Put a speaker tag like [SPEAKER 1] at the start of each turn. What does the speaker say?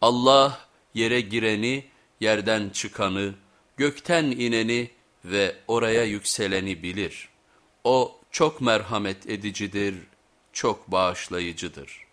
[SPEAKER 1] Allah yere gireni, yerden çıkanı, gökten ineni ve oraya yükseleni bilir. O çok merhamet edicidir, çok bağışlayıcıdır.''